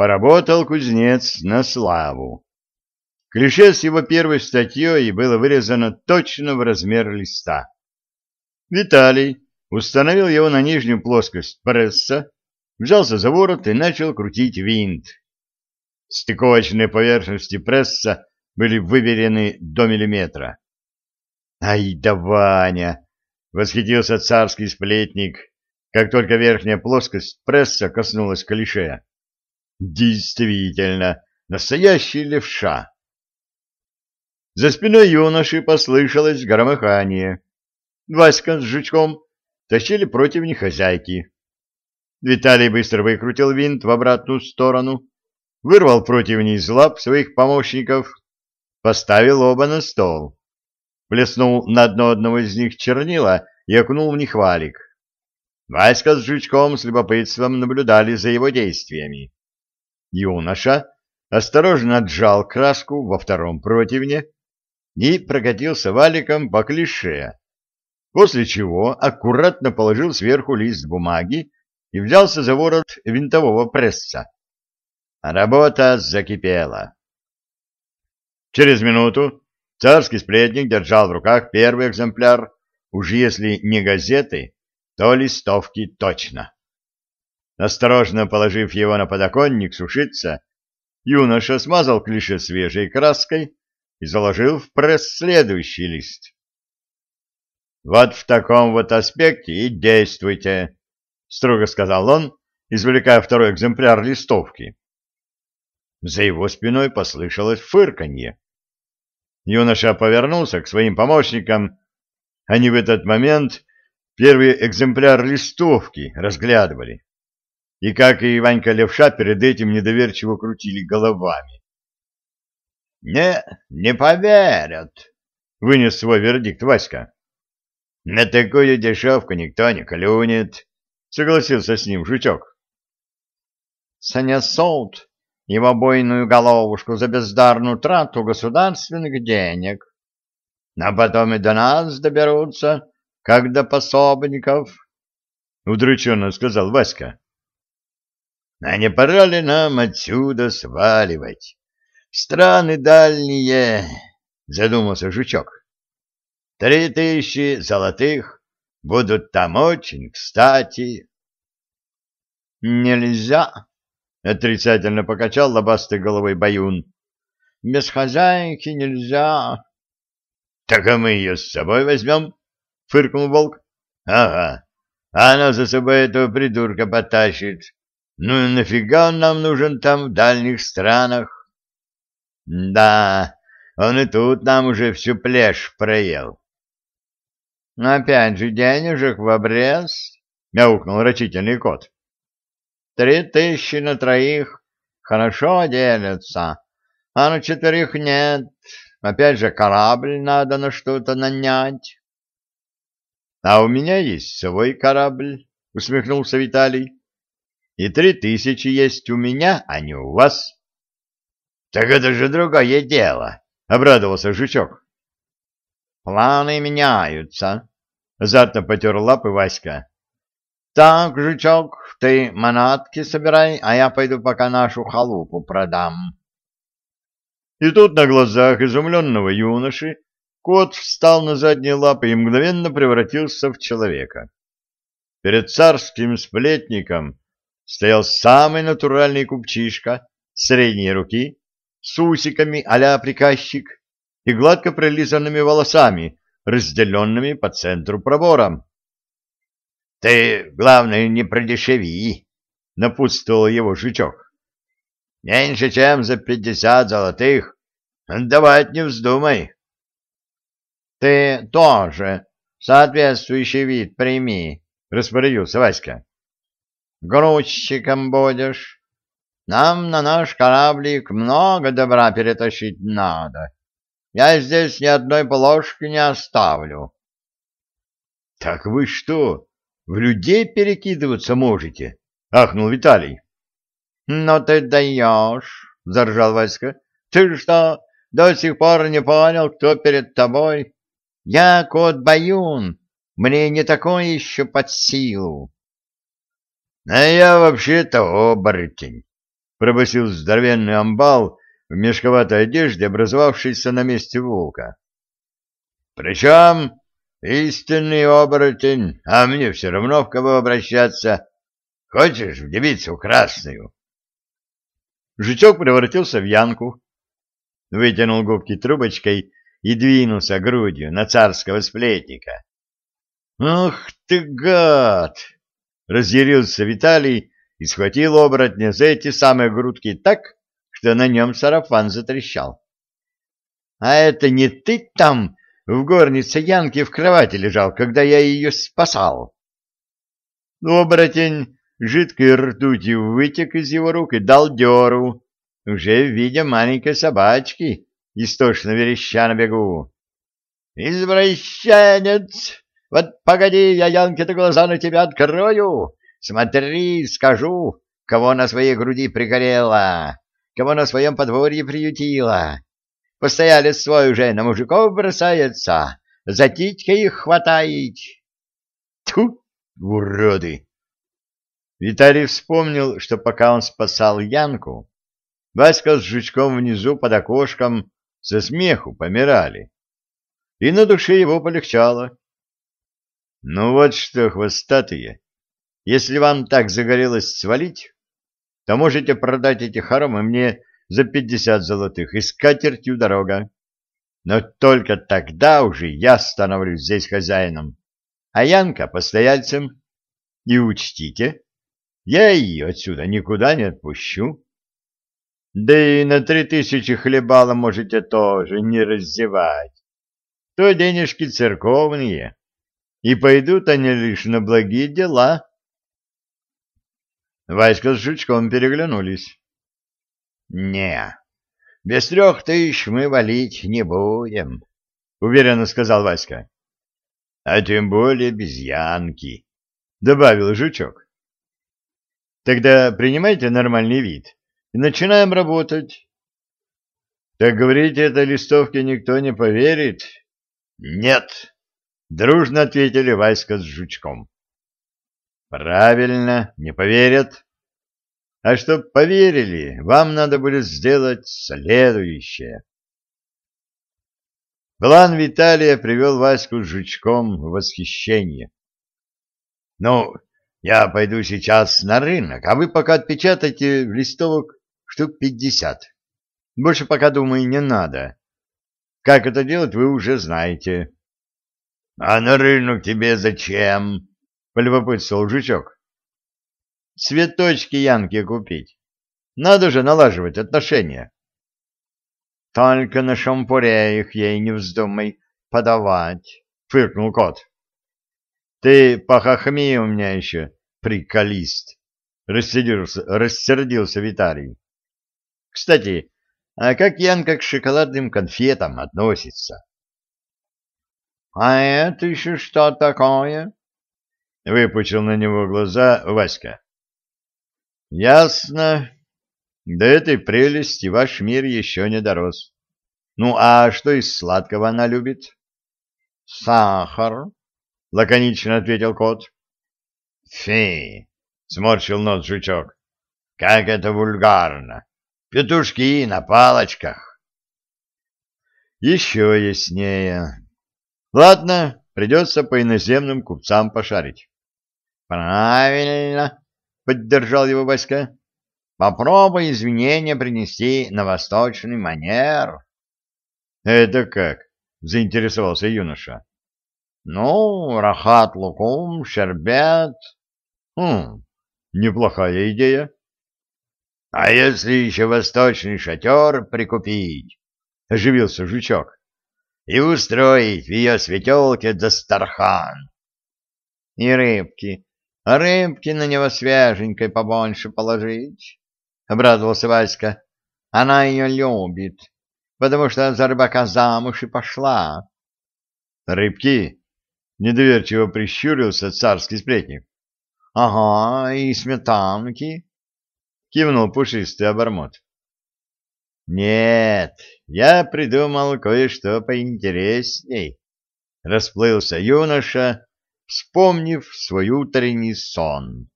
Поработал кузнец на славу. Клише с его первой статьей было вырезано точно в размер листа. Виталий установил его на нижнюю плоскость пресса, взялся за ворот и начал крутить винт. Стыковочные поверхности пресса были выверены до миллиметра. «Ай да Ваня!» — восхитился царский сплетник, как только верхняя плоскость пресса коснулась клише. «Действительно, настоящий левша!» За спиной юноши послышалось громыхание. Васька с жучком тащили противни хозяйки. Виталий быстро выкрутил винт в обратную сторону, вырвал противни из лап своих помощников, поставил оба на стол, плеснул на дно одного из них чернила и окунул в них валик. Васька с жучком с любопытством наблюдали за его действиями. Юноша осторожно отжал краску во втором противне и прокатился валиком по клише, после чего аккуратно положил сверху лист бумаги и взялся за ворот винтового пресса. Работа закипела. Через минуту царский сплетник держал в руках первый экземпляр, уж если не газеты, то листовки точно. Осторожно положив его на подоконник сушиться, юноша смазал клише свежей краской и заложил в пресс следующий лист. «Вот в таком вот аспекте и действуйте», — строго сказал он, извлекая второй экземпляр листовки. За его спиной послышалось фырканье. Юноша повернулся к своим помощникам. Они в этот момент первый экземпляр листовки разглядывали. И, как и Ванька Левша, перед этим недоверчиво крутили головами. — Не, не поверят, — вынес свой вердикт Васька. — На такую дешевку никто не клюнет, — согласился с ним Жучок. — Санясолт и в обойную головушку за бездарную трату государственных денег. А потом и до нас доберутся, как до пособников, — удрученно сказал Васька. — А не пора ли нам отсюда сваливать? Страны дальние, — задумался Жучок. — Три тысячи золотых будут там очень кстати. — Нельзя, — отрицательно покачал лобастой головой Баюн. — Без хозяйки нельзя. — Так а мы ее с собой возьмем? — фыркнул волк. — Ага, она за собой этого придурка потащит. Ну и нафига он нам нужен там в дальних странах? — Да, он и тут нам уже всю плешь проел. — Опять же денежек в обрез, — мяукнул рачительный кот. Три тысячи на троих хорошо делятся, а на четверых нет. Опять же, корабль надо на что-то нанять. — А у меня есть свой корабль, — усмехнулся Виталий. — И три тысячи есть у меня, а не у вас. — Так это же другое дело, — обрадовался Жучок. — Планы меняются, — азартно потер лапы Васька. — Так, Жучок, ты манатки собирай, а я пойду пока нашу халупу продам. И тут на глазах изумленного юноши кот встал на задние лапы и мгновенно превратился в человека. Перед царским сплетником стоял самый натуральный купчишка средней руки с усиками а приказчик и гладко прилизанными волосами, разделенными по центру пробором. — Ты, главное, не продешеви, — напутствовал его жучок. — Меньше, чем за пятьдесят золотых. Давать не вздумай. — Ты тоже соответствующий вид прими, — распорядился Васька. — Грузчиком будешь. Нам на наш кораблик много добра перетащить надо. Я здесь ни одной плошки не оставлю. — Так вы что, в людей перекидываться можете? — ахнул Виталий. — Ну ты даешь, — заржал Васька. — Ты что, до сих пор не понял, кто перед тобой? Я кот Баюн, мне не такое еще под силу. — А я вообще-то оборотень, пробасил здоровенный амбал в мешковатой одежде, образовавшейся на месте волка. Причем истинный оборотень, а мне все равно в кого обращаться. Хочешь в девицу красную? Жучок превратился в янку, вытянул губки трубочкой и двинулся грудью на царского сплетника. «Ах ты, гад!» — разъярился Виталий и схватил оборотня за эти самые грудки так, что на нем сарафан затрещал. «А это не ты там в горнице Янки в кровати лежал, когда я ее спасал?» Оборотень жидкой ртутью вытек из его рук и дал деру, уже в виде маленькой собачки, истошно вереща на бегу. «Извращенец! Вот погоди, я Янке-то глаза на тебя открою! Смотри, скажу, кого на своей груди пригорела, кого на своем подворье приютила. Постоялец свой уже на мужиков бросается, за титьки их хватает. Тьфу, уроды! Виталий вспомнил, что пока он спасал Янку, Васька с жучком внизу под окошком со смеху помирали. И на душе его полегчало. Ну вот что, хвостатые, если вам так загорелось свалить, то можете продать эти хоромы мне за пятьдесят золотых и с дорога. Но только тогда уже я становлюсь здесь хозяином, а Янка — постояльцем. И учтите, я ее отсюда никуда не отпущу. Да и на три тысячи хлебала можете тоже не раздевать. То денежки церковные, и пойдут они лишь на благие дела. Васька с Жучком переглянулись. — Не, без трех тысяч мы валить не будем, — уверенно сказал Васька. — А тем более без Янки, — добавил Жучок. — Тогда принимайте нормальный вид и начинаем работать. — Так говорите, этой листовке никто не поверит? — Нет, — дружно ответили Васька с Жучком. Правильно, не поверят. А чтоб поверили, вам надо будет сделать следующее. План Виталия привел Ваську с жучком в восхищение. Ну, я пойду сейчас на рынок, а вы пока отпечатайте листовок штук пятьдесят. Больше пока, думаю, не надо. Как это делать, вы уже знаете. — А на рынок тебе зачем? — полюбопытствовал жучок. — Цветочки Янке купить. Надо же налаживать отношения. — Только на шампуре их ей не вздумай подавать, — фыркнул кот. — Ты похохми у меня еще, приколист, — рассердился, рассердился Виталий. — Кстати, а как Янка к шоколадным конфетам относится? — А это еще что такое? — выпучил на него глаза Васька. — Ясно. До этой прелести ваш мир еще не дорос. Ну, а что из сладкого она любит? — Сахар, — лаконично ответил кот. — Фи! — сморщил нос жучок. — Как это вульгарно! Петушки на палочках! — Еще яснее. Ладно, придется по иноземным купцам пошарить. Правильно, поддержал его Васька. Попробуй извинения принести на восточный манер. Это как? заинтересовался юноша. Ну, рахат лукум, шербет. Хм, неплохая идея. А если еще восточный шатер прикупить? Оживился жучок. И устроить в ее светелке Дастархан. И рыбки а рыбки на него свеженькой побольше положить, — обрадовался Васька. — Она ее любит, потому что за рыбака замуж и пошла. — Рыбки? — недоверчиво прищурился царский сплетник. — Ага, и сметанки, — кивнул пушистый обормот. — Нет, я придумал кое-что поинтересней, — расплылся юноша, вспомнив свой утренний сон.